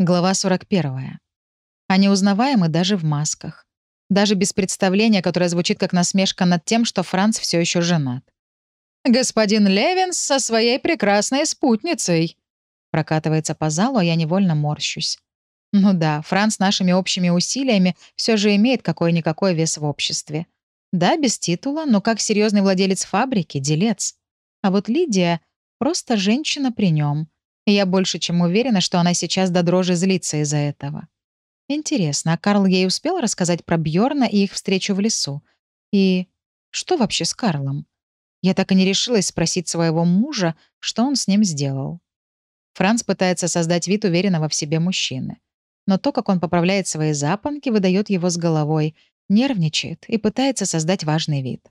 Глава 41. Они узнаваемы даже в масках. Даже без представления, которое звучит как насмешка над тем, что Франц все еще женат. «Господин Левинс со своей прекрасной спутницей!» Прокатывается по залу, а я невольно морщусь. Ну да, Франц нашими общими усилиями все же имеет какой-никакой вес в обществе. Да, без титула, но как серьезный владелец фабрики, делец. А вот Лидия — просто женщина при нем. Я больше чем уверена, что она сейчас до дрожи злится из-за этого. Интересно, а Карл ей успел рассказать про Бьорна и их встречу в лесу? И что вообще с Карлом? Я так и не решилась спросить своего мужа, что он с ним сделал. Франц пытается создать вид уверенного в себе мужчины. Но то, как он поправляет свои запонки, выдает его с головой, нервничает и пытается создать важный вид.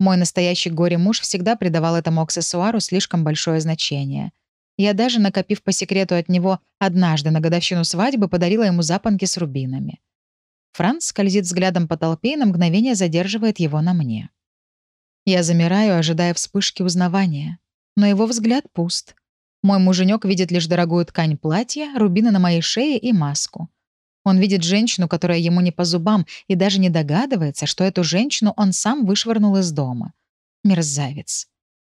Мой настоящий горе-муж всегда придавал этому аксессуару слишком большое значение. Я даже, накопив по секрету от него, однажды на годовщину свадьбы подарила ему запонки с рубинами. Франц скользит взглядом по толпе и на мгновение задерживает его на мне. Я замираю, ожидая вспышки узнавания. Но его взгляд пуст. Мой муженек видит лишь дорогую ткань платья, рубины на моей шее и маску. Он видит женщину, которая ему не по зубам, и даже не догадывается, что эту женщину он сам вышвырнул из дома. Мерзавец.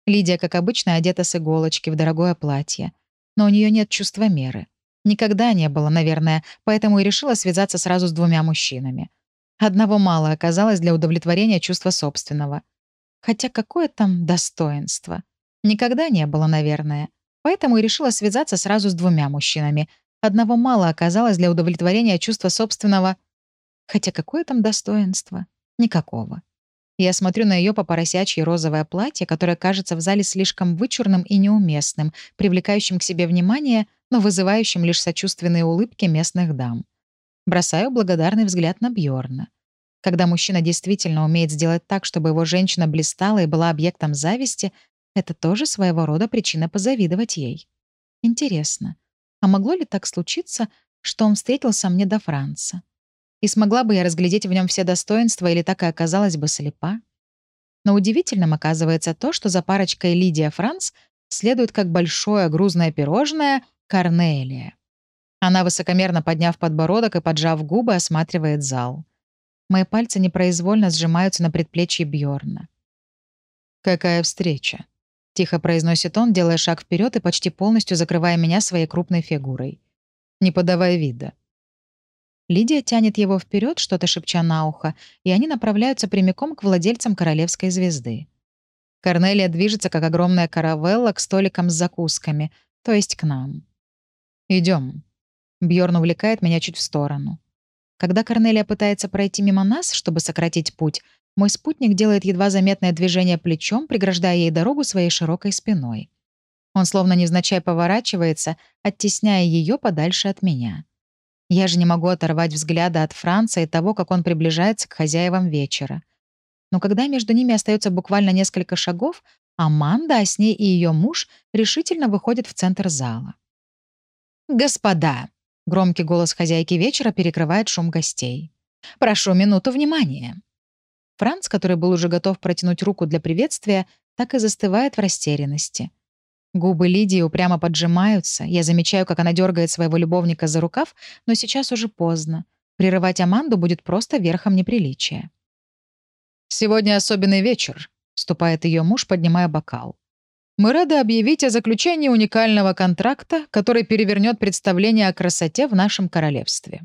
Лидия, как обычно, одета с иголочки в дорогое платье. Но у нее нет чувства меры. Никогда не было, наверное, поэтому и решила связаться сразу с двумя мужчинами. Одного мало оказалось для удовлетворения чувства собственного. Хотя какое там достоинство? Никогда не было, наверное. Поэтому и решила связаться сразу с двумя мужчинами. Одного мало оказалось для удовлетворения чувства собственного... Хотя какое там достоинство? Никакого. Я смотрю на ее попоросячье розовое платье, которое кажется в зале слишком вычурным и неуместным, привлекающим к себе внимание, но вызывающим лишь сочувственные улыбки местных дам. Бросаю благодарный взгляд на Бьорна. Когда мужчина действительно умеет сделать так, чтобы его женщина блистала и была объектом зависти, это тоже своего рода причина позавидовать ей. Интересно, а могло ли так случиться, что он встретился мне до Франца? И смогла бы я разглядеть в нем все достоинства или так и оказалась бы слепа? Но удивительным оказывается то, что за парочкой Лидия Франц следует как большое грузное пирожное Корнелия. Она, высокомерно подняв подбородок и поджав губы, осматривает зал. Мои пальцы непроизвольно сжимаются на предплечье Бьорна. «Какая встреча?» — тихо произносит он, делая шаг вперед и почти полностью закрывая меня своей крупной фигурой. «Не подавай вида». Лидия тянет его вперед, что-то шепча на ухо, и они направляются прямиком к владельцам королевской звезды. Корнелия движется, как огромная каравелла, к столикам с закусками, то есть к нам. Идем. Бьорн увлекает меня чуть в сторону. Когда Корнелия пытается пройти мимо нас, чтобы сократить путь, мой спутник делает едва заметное движение плечом, преграждая ей дорогу своей широкой спиной. Он словно невзначай поворачивается, оттесняя ее подальше от меня. Я же не могу оторвать взгляда от Франца и того, как он приближается к хозяевам вечера. Но когда между ними остается буквально несколько шагов, Аманда, а с ней и ее муж решительно выходят в центр зала. «Господа!» — громкий голос хозяйки вечера перекрывает шум гостей. «Прошу минуту внимания!» Франц, который был уже готов протянуть руку для приветствия, так и застывает в растерянности. Губы Лидии упрямо поджимаются. Я замечаю, как она дергает своего любовника за рукав, но сейчас уже поздно. Прерывать Аманду будет просто верхом неприличия. «Сегодня особенный вечер», — вступает ее муж, поднимая бокал. «Мы рады объявить о заключении уникального контракта, который перевернет представление о красоте в нашем королевстве.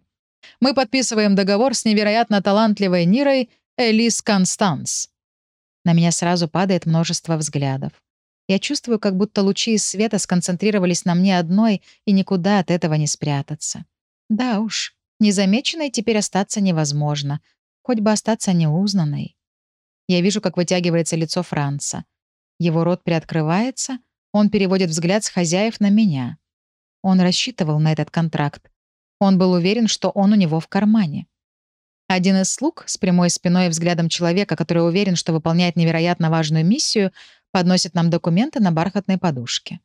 Мы подписываем договор с невероятно талантливой Нирой Элис Констанс. На меня сразу падает множество взглядов. Я чувствую, как будто лучи из света сконцентрировались на мне одной, и никуда от этого не спрятаться. Да уж, незамеченной теперь остаться невозможно, хоть бы остаться неузнанной. Я вижу, как вытягивается лицо Франца. Его рот приоткрывается, он переводит взгляд с хозяев на меня. Он рассчитывал на этот контракт. Он был уверен, что он у него в кармане. Один из слуг, с прямой спиной и взглядом человека, который уверен, что выполняет невероятно важную миссию, подносит нам документы на бархатной подушке.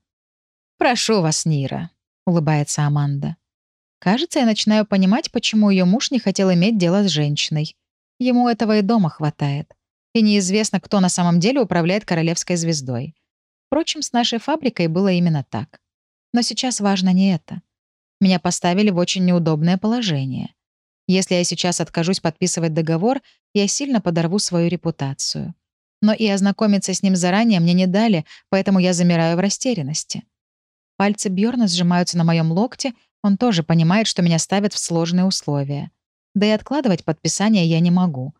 «Прошу вас, Нира», — улыбается Аманда. Кажется, я начинаю понимать, почему ее муж не хотел иметь дело с женщиной. Ему этого и дома хватает. И неизвестно, кто на самом деле управляет королевской звездой. Впрочем, с нашей фабрикой было именно так. Но сейчас важно не это. Меня поставили в очень неудобное положение. Если я сейчас откажусь подписывать договор, я сильно подорву свою репутацию. Но и ознакомиться с ним заранее мне не дали, поэтому я замираю в растерянности. Пальцы Бьорна сжимаются на моем локте, он тоже понимает, что меня ставят в сложные условия. Да и откладывать подписание я не могу.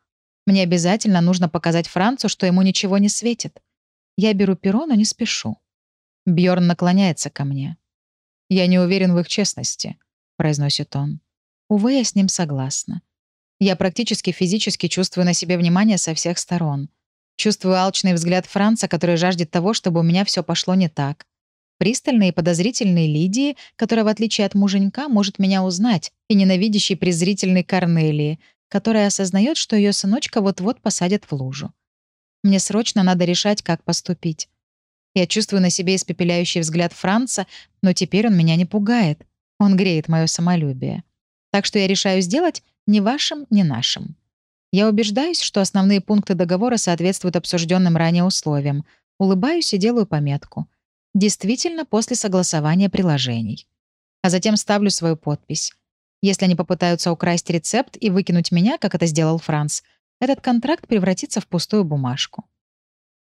Мне обязательно нужно показать Францу, что ему ничего не светит. Я беру перо, но не спешу. Бьорн наклоняется ко мне. «Я не уверен в их честности», — произносит он. Увы, я с ним согласна. Я практически физически чувствую на себе внимание со всех сторон. Чувствую алчный взгляд Франца, который жаждет того, чтобы у меня все пошло не так. Пристальной и подозрительной Лидии, которая, в отличие от муженька, может меня узнать, и ненавидящей презрительной Корнелии, которая осознает, что ее сыночка вот-вот посадят в лужу. Мне срочно надо решать, как поступить. Я чувствую на себе испепеляющий взгляд Франца, но теперь он меня не пугает. Он греет мое самолюбие. Так что я решаю сделать ни вашим, ни нашим. Я убеждаюсь, что основные пункты договора соответствуют обсужденным ранее условиям. Улыбаюсь и делаю пометку. Действительно, после согласования приложений. А затем ставлю свою подпись. Если они попытаются украсть рецепт и выкинуть меня, как это сделал Франц, этот контракт превратится в пустую бумажку.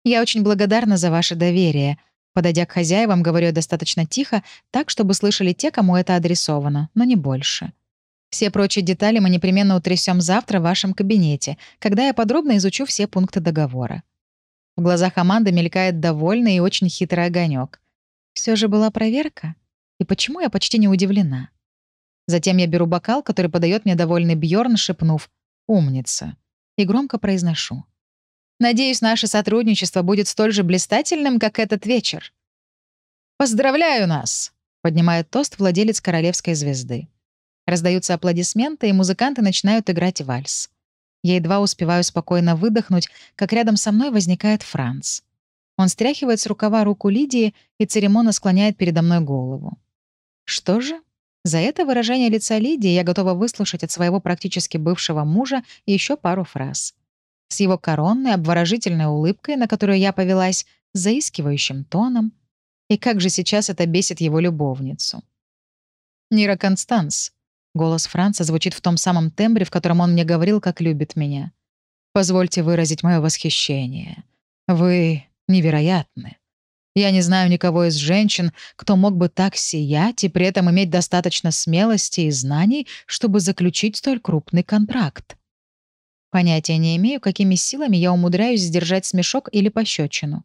Я очень благодарна за ваше доверие. Подойдя к хозяевам, говорю достаточно тихо, так, чтобы слышали те, кому это адресовано, но не больше. Все прочие детали мы непременно утрясем завтра в вашем кабинете, когда я подробно изучу все пункты договора. В глазах Аманды мелькает довольный и очень хитрый огонек. Все же была проверка? И почему я почти не удивлена? Затем я беру бокал, который подает мне довольный Бьорн, шепнув «Умница», и громко произношу. «Надеюсь, наше сотрудничество будет столь же блистательным, как этот вечер». «Поздравляю нас!» — поднимает тост владелец королевской звезды. Раздаются аплодисменты, и музыканты начинают играть вальс. Я едва успеваю спокойно выдохнуть, как рядом со мной возникает Франц. Он стряхивает с рукава руку Лидии и церемонно склоняет передо мной голову. Что же? За это выражение лица Лидии я готова выслушать от своего практически бывшего мужа еще пару фраз. С его коронной, обворожительной улыбкой, на которую я повелась, заискивающим тоном. И как же сейчас это бесит его любовницу. «Нира Констанс», Голос Франца звучит в том самом тембре, в котором он мне говорил, как любит меня. «Позвольте выразить мое восхищение. Вы невероятны. Я не знаю никого из женщин, кто мог бы так сиять и при этом иметь достаточно смелости и знаний, чтобы заключить столь крупный контракт. Понятия не имею, какими силами я умудряюсь сдержать смешок или пощечину.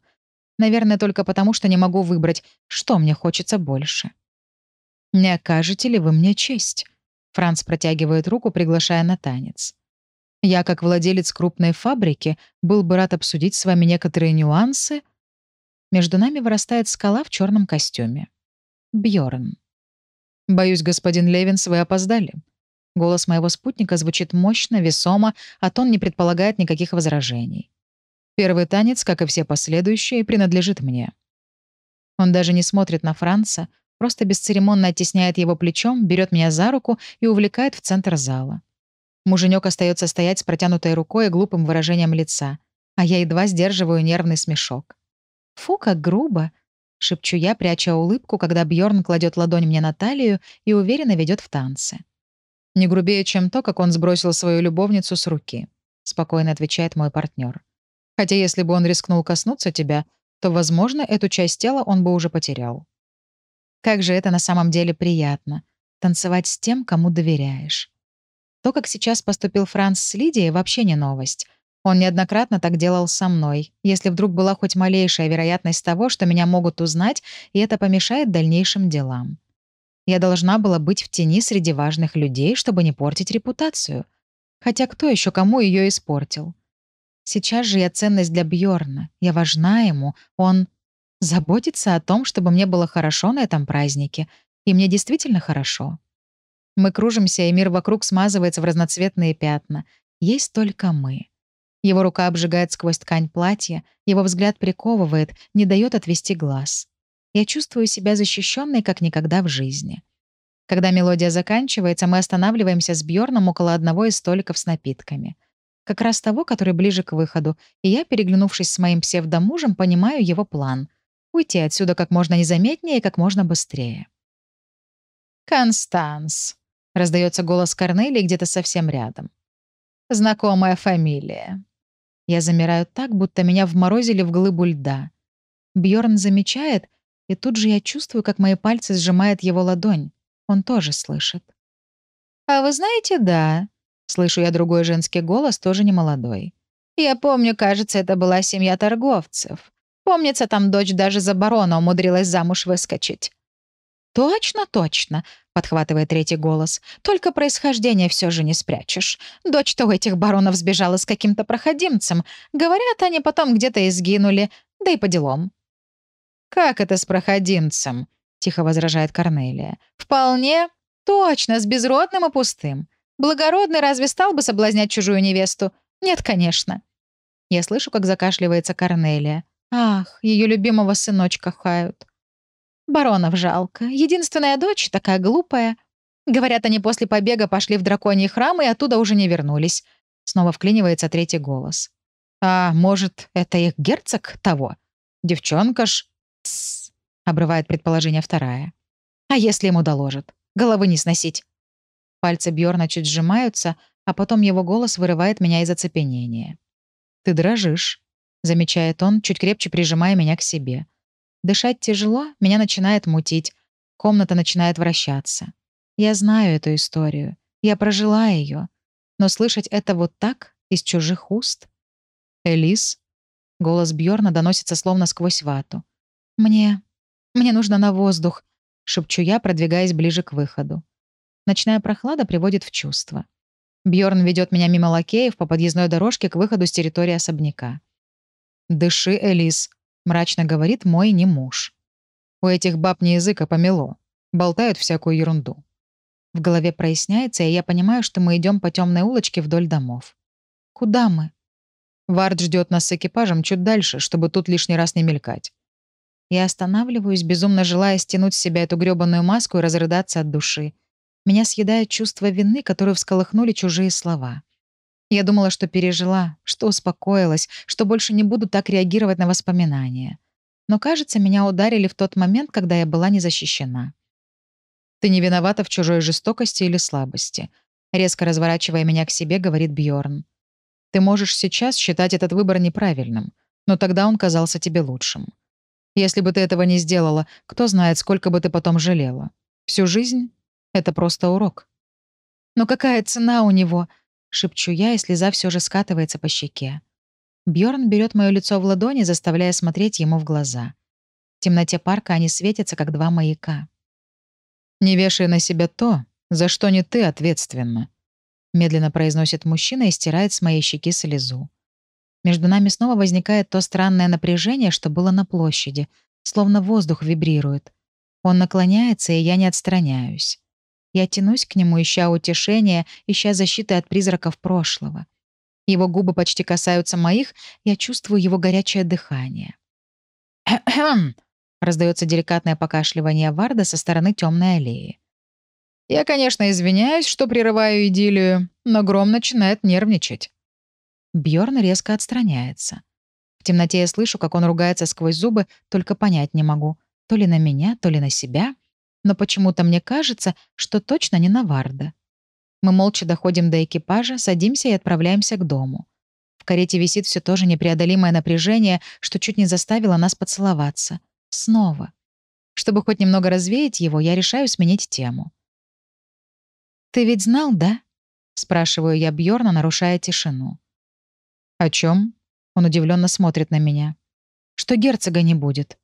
Наверное, только потому, что не могу выбрать, что мне хочется больше. Не окажете ли вы мне честь? Франц протягивает руку, приглашая на танец. Я, как владелец крупной фабрики, был бы рад обсудить с вами некоторые нюансы. Между нами вырастает скала в черном костюме. Бьорн. Боюсь, господин Левинс, вы опоздали. Голос моего спутника звучит мощно, весомо, а тон не предполагает никаких возражений. Первый танец, как и все последующие, принадлежит мне. Он даже не смотрит на Франца, Просто бесцеремонно оттесняет его плечом, берет меня за руку и увлекает в центр зала. Муженек остается стоять с протянутой рукой и глупым выражением лица, а я едва сдерживаю нервный смешок. «Фу, как грубо!» — шепчу я, пряча улыбку, когда Бьорн кладет ладонь мне на талию и уверенно ведет в танцы. «Не грубее, чем то, как он сбросил свою любовницу с руки», — спокойно отвечает мой партнер. «Хотя если бы он рискнул коснуться тебя, то, возможно, эту часть тела он бы уже потерял». Как же это на самом деле приятно — танцевать с тем, кому доверяешь. То, как сейчас поступил Франц с Лидией, вообще не новость. Он неоднократно так делал со мной, если вдруг была хоть малейшая вероятность того, что меня могут узнать, и это помешает дальнейшим делам. Я должна была быть в тени среди важных людей, чтобы не портить репутацию. Хотя кто еще кому ее испортил? Сейчас же я ценность для Бьорна. Я важна ему. Он Заботиться о том, чтобы мне было хорошо на этом празднике. И мне действительно хорошо. Мы кружимся, и мир вокруг смазывается в разноцветные пятна. Есть только мы. Его рука обжигает сквозь ткань платья, его взгляд приковывает, не дает отвести глаз. Я чувствую себя защищенной, как никогда в жизни. Когда мелодия заканчивается, мы останавливаемся с Бьорном около одного из столиков с напитками. Как раз того, который ближе к выходу, и я, переглянувшись с моим псевдомужем, понимаю его план — уйти отсюда как можно незаметнее и как можно быстрее. «Констанс», — раздается голос Корнелии где-то совсем рядом. «Знакомая фамилия». Я замираю так, будто меня вморозили в глыбу льда. Бьорн замечает, и тут же я чувствую, как мои пальцы сжимают его ладонь. Он тоже слышит. «А вы знаете, да», — слышу я другой женский голос, тоже немолодой. «Я помню, кажется, это была семья торговцев. Помнится, там дочь даже за барона умудрилась замуж выскочить. «Точно, точно», — подхватывает третий голос. «Только происхождение все же не спрячешь. Дочь-то у этих баронов сбежала с каким-то проходимцем. Говорят, они потом где-то и сгинули. Да и по делам». «Как это с проходимцем?» — тихо возражает Корнелия. «Вполне. Точно, с безродным и пустым. Благородный разве стал бы соблазнять чужую невесту? Нет, конечно». Я слышу, как закашливается Корнелия. «Ах, ее любимого сыночка хают». Баронов жалко. Единственная дочь такая глупая. Говорят, они после побега пошли в драконий храм и оттуда уже не вернулись. Снова вклинивается третий голос. А может, это их герцог того? Девчонка ж... Тссс, обрывает предположение вторая. А если ему доложат? Головы не сносить. Пальцы Бьорна чуть сжимаются, а потом его голос вырывает меня из оцепенения. «Ты дрожишь», — замечает он, чуть крепче прижимая меня к себе. Дышать тяжело, меня начинает мутить. Комната начинает вращаться. Я знаю эту историю. Я прожила ее. Но слышать это вот так, из чужих уст? «Элис?» Голос Бьорна доносится словно сквозь вату. «Мне... мне нужно на воздух», — шепчу я, продвигаясь ближе к выходу. Ночная прохлада приводит в чувство. Бьорн ведет меня мимо лакеев по подъездной дорожке к выходу с территории особняка. «Дыши, Элис», — мрачно говорит мой не муж. У этих баб не языка помело. Болтают всякую ерунду. В голове проясняется, и я понимаю, что мы идем по темной улочке вдоль домов. Куда мы? Вард ждет нас с экипажем чуть дальше, чтобы тут лишний раз не мелькать. Я останавливаюсь, безумно желая стянуть с себя эту грёбаную маску и разрыдаться от души. Меня съедает чувство вины, которую всколыхнули чужие слова. Я думала, что пережила, что успокоилась, что больше не буду так реагировать на воспоминания. Но, кажется, меня ударили в тот момент, когда я была не защищена. «Ты не виновата в чужой жестокости или слабости», резко разворачивая меня к себе, говорит Бьорн. «Ты можешь сейчас считать этот выбор неправильным, но тогда он казался тебе лучшим. Если бы ты этого не сделала, кто знает, сколько бы ты потом жалела. Всю жизнь — это просто урок». «Но какая цена у него?» Шепчу я, и слеза все же скатывается по щеке. Бьорн берет мое лицо в ладони, заставляя смотреть ему в глаза. В темноте парка они светятся, как два маяка. «Не вешай на себя то, за что не ты ответственна», медленно произносит мужчина и стирает с моей щеки слезу. Между нами снова возникает то странное напряжение, что было на площади, словно воздух вибрирует. Он наклоняется, и я не отстраняюсь. Я тянусь к нему, ища утешения, ища защиты от призраков прошлого. Его губы почти касаются моих, я чувствую его горячее дыхание. «Кхм!» — раздается деликатное покашливание Варда со стороны темной аллеи. «Я, конечно, извиняюсь, что прерываю идиллию, но Гром начинает нервничать». Бьорн резко отстраняется. В темноте я слышу, как он ругается сквозь зубы, только понять не могу. То ли на меня, то ли на себя но почему-то мне кажется, что точно не на Варда. Мы молча доходим до экипажа, садимся и отправляемся к дому. В карете висит все то же непреодолимое напряжение, что чуть не заставило нас поцеловаться. Снова. Чтобы хоть немного развеять его, я решаю сменить тему. «Ты ведь знал, да?» — спрашиваю я Бьорна, нарушая тишину. «О чем? Он удивленно смотрит на меня. «Что герцога не будет?»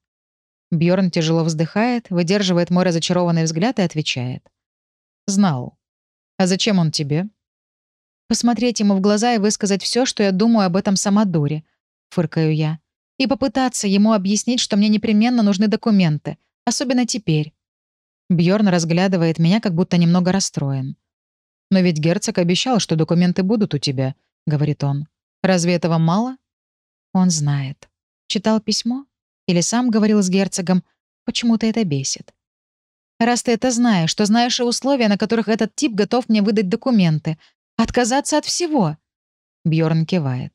Бьорн тяжело вздыхает, выдерживает мой разочарованный взгляд и отвечает. «Знал. А зачем он тебе?» «Посмотреть ему в глаза и высказать все, что я думаю об этом самодуре», — фыркаю я. «И попытаться ему объяснить, что мне непременно нужны документы, особенно теперь». Бьорн разглядывает меня, как будто немного расстроен. «Но ведь герцог обещал, что документы будут у тебя», — говорит он. «Разве этого мало?» Он знает. Читал письмо? Или сам говорил с герцогом. Почему-то это бесит. Раз ты это знаешь, что знаешь и условия, на которых этот тип готов мне выдать документы. Отказаться от всего. Бьорн кивает.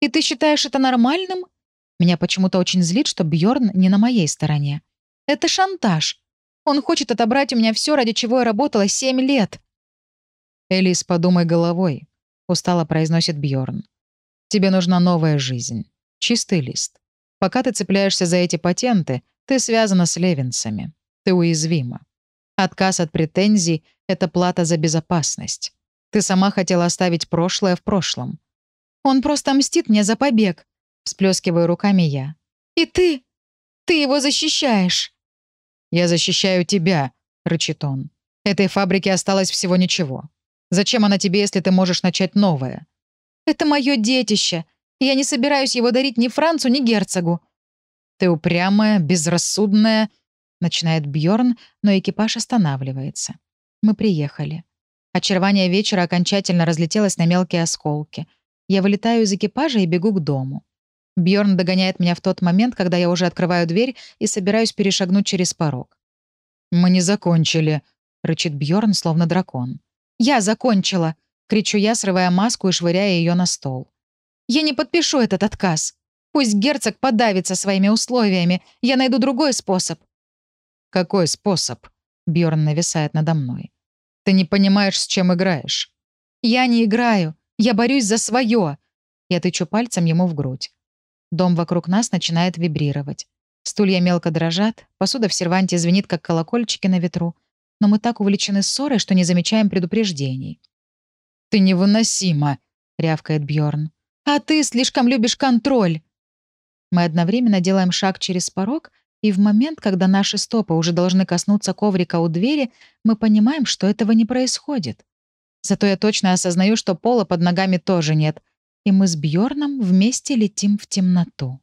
И ты считаешь это нормальным? Меня почему-то очень злит, что Бьорн не на моей стороне. Это шантаж. Он хочет отобрать у меня все, ради чего я работала семь лет. Элис, подумай головой, устало произносит Бьорн. Тебе нужна новая жизнь. Чистый лист. Пока ты цепляешься за эти патенты, ты связана с Левинсами. Ты уязвима. Отказ от претензий — это плата за безопасность. Ты сама хотела оставить прошлое в прошлом. Он просто мстит мне за побег, всплескиваю руками я. И ты? Ты его защищаешь. Я защищаю тебя, рычит он. Этой фабрике осталось всего ничего. Зачем она тебе, если ты можешь начать новое? Это мое детище. Я не собираюсь его дарить ни Францу, ни герцогу. Ты упрямая, безрассудная, начинает Бьорн, но экипаж останавливается. Мы приехали. Очарование вечера окончательно разлетелось на мелкие осколки. Я вылетаю из экипажа и бегу к дому. Бьорн догоняет меня в тот момент, когда я уже открываю дверь и собираюсь перешагнуть через порог. «Мы не закончили», — рычит Бьорн, словно дракон. «Я закончила!» — кричу я, срывая маску и швыряя ее на стол. «Я не подпишу этот отказ. Пусть герцог подавится своими условиями. Я найду другой способ». «Какой способ?» — Бьорн нависает надо мной. Ты не понимаешь, с чем играешь». «Я не играю. Я борюсь за свое. Я тычу пальцем ему в грудь. Дом вокруг нас начинает вибрировать. Стулья мелко дрожат, посуда в серванте звенит, как колокольчики на ветру. Но мы так увлечены ссорой, что не замечаем предупреждений. «Ты невыносима!» — рявкает Бьорн. «А ты слишком любишь контроль!» Мы одновременно делаем шаг через порог и в момент, когда наши стопы уже должны коснуться коврика у двери, мы понимаем, что этого не происходит. Зато я точно осознаю, что пола под ногами тоже нет, и мы с Бьорном вместе летим в темноту.